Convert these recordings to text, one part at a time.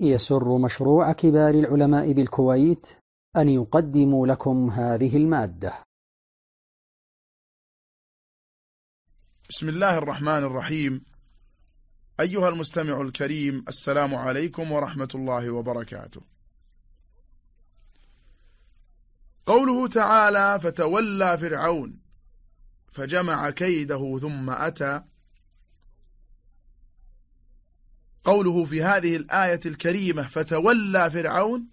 يسر مشروع كبار العلماء بالكويت أن يقدم لكم هذه المادة. بسم الله الرحمن الرحيم. أيها المستمع الكريم السلام عليكم ورحمة الله وبركاته. قوله تعالى فتولى فرعون فجمع كيده ثم أتى قوله في هذه الآية الكريمة فتولى فرعون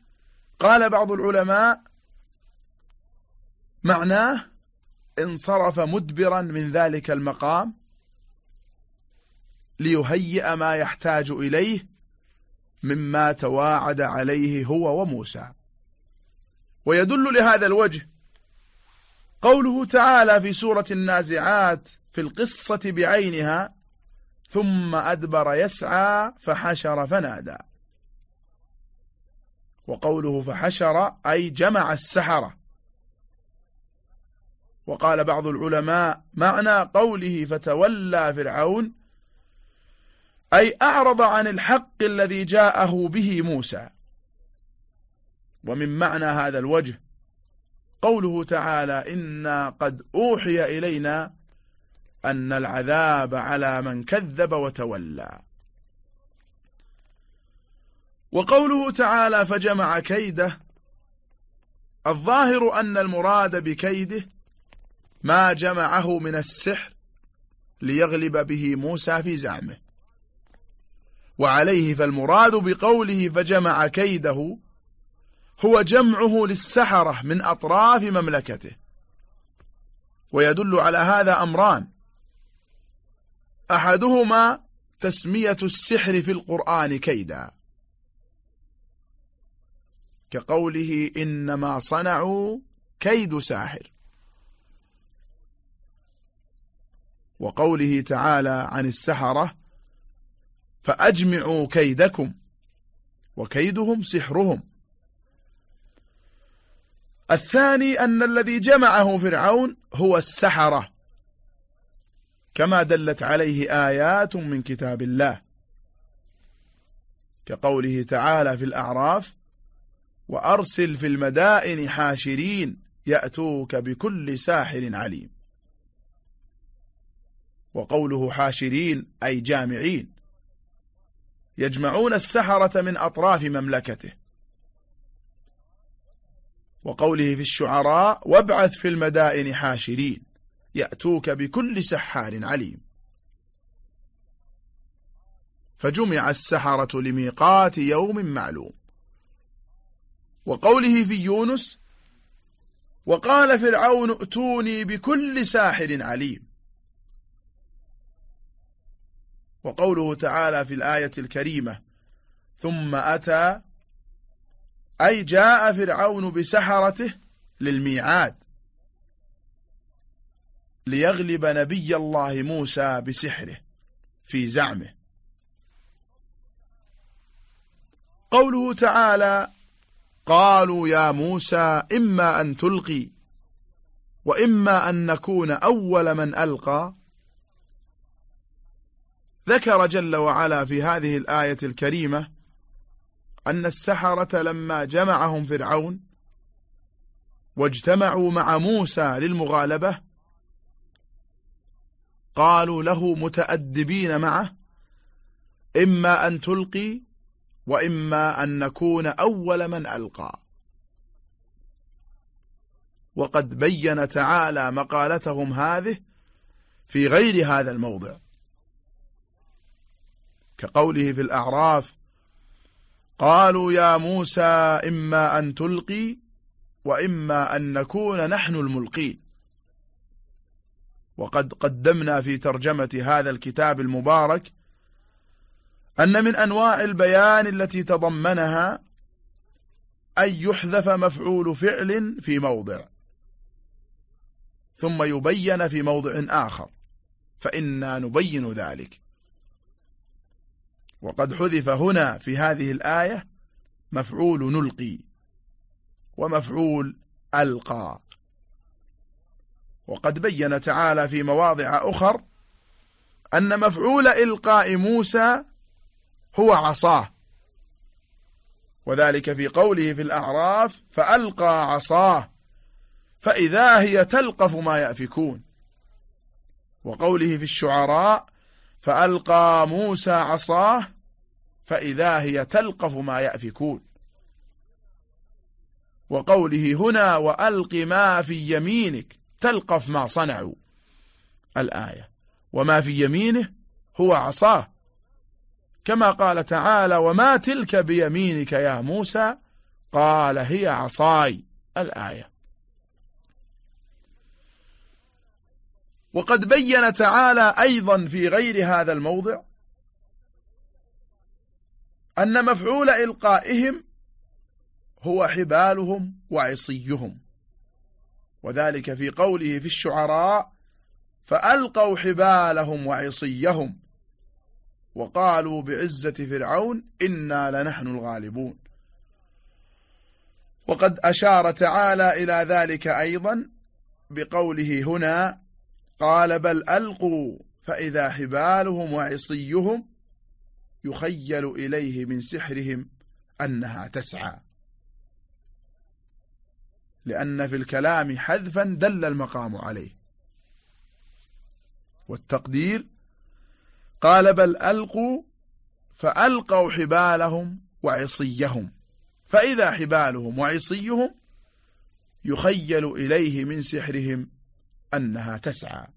قال بعض العلماء معناه انصرف مدبرا من ذلك المقام ليهيئ ما يحتاج إليه مما تواعد عليه هو وموسى. ويدل لهذا الوجه قوله تعالى في سورة النازعات في القصة بعينها ثم أدبر يسعى فحشر فنادى. وقوله فحشر أي جمع السحرة. وقال بعض العلماء معنى قوله فتولى فرعون أي أعرض عن الحق الذي جاءه به موسى. ومن معنى هذا الوجه قوله تعالى إنا قد أوحي إلينا أن العذاب على من كذب وتولى. وقوله تعالى فجمع كيده. الظاهر أن المراد بكيده ما جمعه من السحر ليغلب به موسى في زعمه. وعليه فالمراد بقوله فجمع كيده هو جمعه للسحرة من أطراف مملكته. ويدل على هذا أمران. أحدهما تسمية السحر في القرآن كيدا. كقوله إنما صنعوا كيد ساحر. وقوله تعالى عن السحرة فأجمعوا كيدكم وكيدهم سحرهم. الثاني أن الذي جمعه فرعون هو السحرة. كما دلت عليه آيات من كتاب الله كقوله تعالى في الأعراف وأرسل في المدائن حاشرين يأتوك بكل ساحر عليم. وقوله حاشرين أي جامعين يجمعون السحرة من أطراف مملكته. وقوله في الشعراء وابعث في المدائن حاشرين. يأتوك بكل سحار عليم. فجمع السحرة لميقات يوم معلوم. وقوله في يونس وقال فرعون ائتوني بكل ساحر عليم. وقوله تعالى في الآية الكريمة ثم أتى أي جاء فرعون بسحرته للميعاد. ليغلب نبي الله موسى بسحره في زعمه. قوله تعالى قالوا يا موسى إما أن تلقي وإما أن نكون أول من ألقى. ذكر جل وعلا في هذه الآية الكريمة أن السحرة لما جمعهم فرعون واجتمعوا مع موسى للمغالبة قالوا له متأدبين معه إما أن تلقي وإما أن نكون أول من ألقى. وقد بين تعالى مقالتهم هذه في غير هذا الموضع. كقوله في الأعراف قالوا يا موسى إما أن تلقي وإما أن نكون نحن الملقين. وقد قدمنا في ترجمة هذا الكتاب المبارك أن من أنواع البيان التي تضمنها أن يحذف مفعول فعل في موضع ثم يبين في موضع آخر فإنا نبين ذلك. وقد حذف هنا في هذه الآية مفعول نلقي ومفعول ألقى. وقد بين تعالى في مواضع أخر أن مفعول إلقاء موسى هو عصاه. وذلك في قوله في الأعراف فألقى عصاه فإذا هي تلقف ما يأفكون. وقوله في الشعراء فألقى موسى عصاه فإذا هي تلقف ما يأفكون. وقوله هنا وألق ما في يمينك تلقف ما صنعوا الآية. وما في يمينه هو عصاه. كما قال تعالى وما تلك بيمينك يا موسى؟ قال هي عصاي. الآية. وقد بين تعالى أيضا في غير هذا الموضع أن مفعول إلقائهم هو حبالهم وعصيهم. وذلك في قوله في الشعراء فألقوا حبالهم وعصيهم وقالوا بعزة فرعون إنا لنحن الغالبون. وقد أشار تعالى إلى ذلك أيضا بقوله هنا قال بل ألقوا فإذا حبالهم وعصيهم يخيل إليه من سحرهم أنها تسعى. لأن في الكلام حذفا دل المقام عليه. والتقدير قال بل ألقوا فألقوا حبالهم وعصيهم. فإذا حبالهم وعصيهم يخيل إليه من سحرهم أنها تسعى.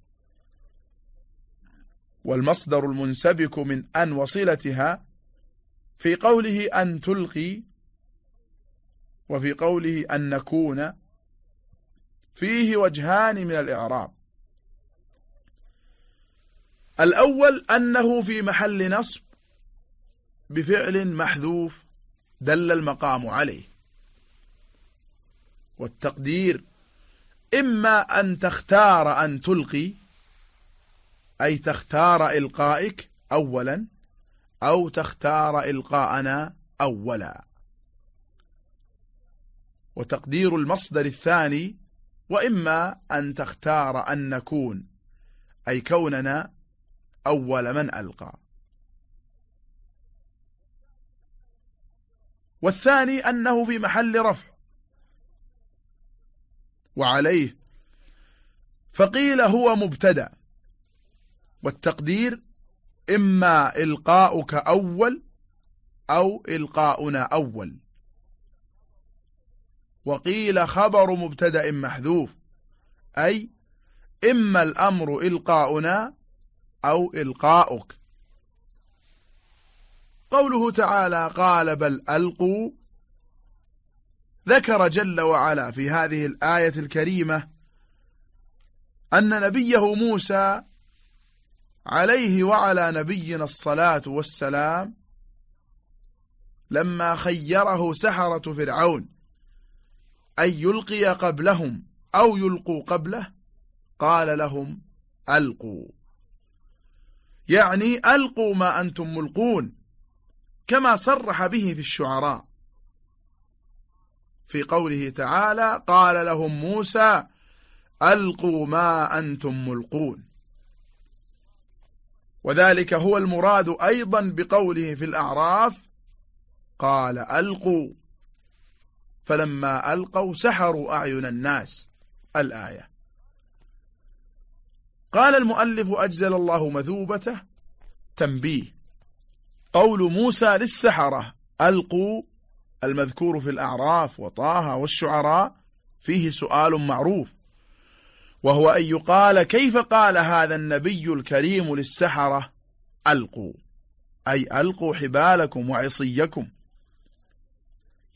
والمصدر المنسبك من أن وصلتها في قوله أن تلقي وفي قوله أن نكون فيه وجهان من الإعراب. الأول أنه في محل نصب بفعل محذوف دل المقام عليه. والتقدير إما أن تختار أن تلقي أي تختار إلقائك أولا أو تختار إلقاءنا أولا. وتقدير المصدر الثاني وإما أن تختار أن نكون أي كوننا أول من ألقى. والثاني أنه في محل رفع. وعليه. فقيل هو مبتدأ. والتقدير إما إلقاؤك أول أو إلقاؤنا أول. وقيل خبر مبتدأ محذوف أي إما الأمر إلقاؤنا أو إلقاؤك. قوله تعالى قال بل ألقوا ذكر جل وعلا في هذه الآية الكريمة أن نبيه موسى عليه وعلى نبينا الصلاة والسلام لما خيره سحرة فرعون. أن يلقي قبلهم أو يلقوا قبله؟ قال لهم ألقوا. يعني ألقوا ما أنتم ملقون كما صرح به في الشعراء. في قوله تعالى قال لهم موسى ألقوا ما أنتم ملقون. وذلك هو المراد أيضا بقوله في الأعراف قال ألقوا. فلما ألقوا سحروا أعين الناس. الآية. قال المؤلف أجزل الله مثوبته. تنبيه. قول موسى للسحرة. ألقوا المذكور في الأعراف وطه والشعراء. فيه سؤال معروف. وهو أن يقال كيف قال هذا النبي الكريم للسحرة؟ ألقوا. أي ألقوا حبالكم وعصيكم.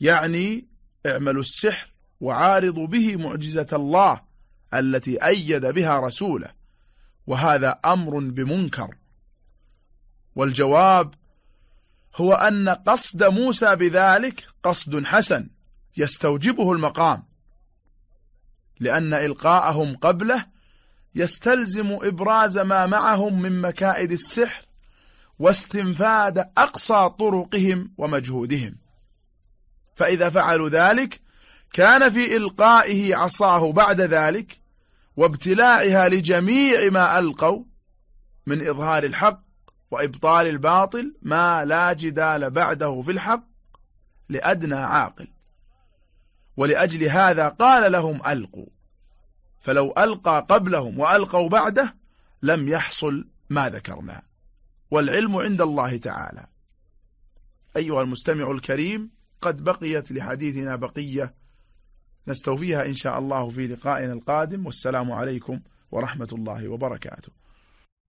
يعني اعملوا السحر وعارضوا به معجزة الله التي أيد بها رسوله وهذا أمر بمنكر. والجواب هو أن قصد موسى بذلك قصد حسن يستوجبه المقام لأن إلقاءهم قبله يستلزم إبراز ما معهم من مكائد السحر واستنفاد أقصى طرقهم ومجهودهم. فإذا فعلوا ذلك كان في إلقائه عصاه بعد ذلك وابتلاعها لجميع ما ألقوا من إظهار الحق وإبطال الباطل ما لا جدال بعده في الحق لأدنى عاقل. ولأجل هذا قال لهم ألقوا. فلو ألقى قبلهم وألقوا بعده لم يحصل ما ذكرنا. والعلم عند الله تعالى. أيها المستمع الكريم قد بقيت لحديثنا بقية. نستوفيها إن شاء الله في لقائنا القادم. والسلام عليكم ورحمة الله وبركاته.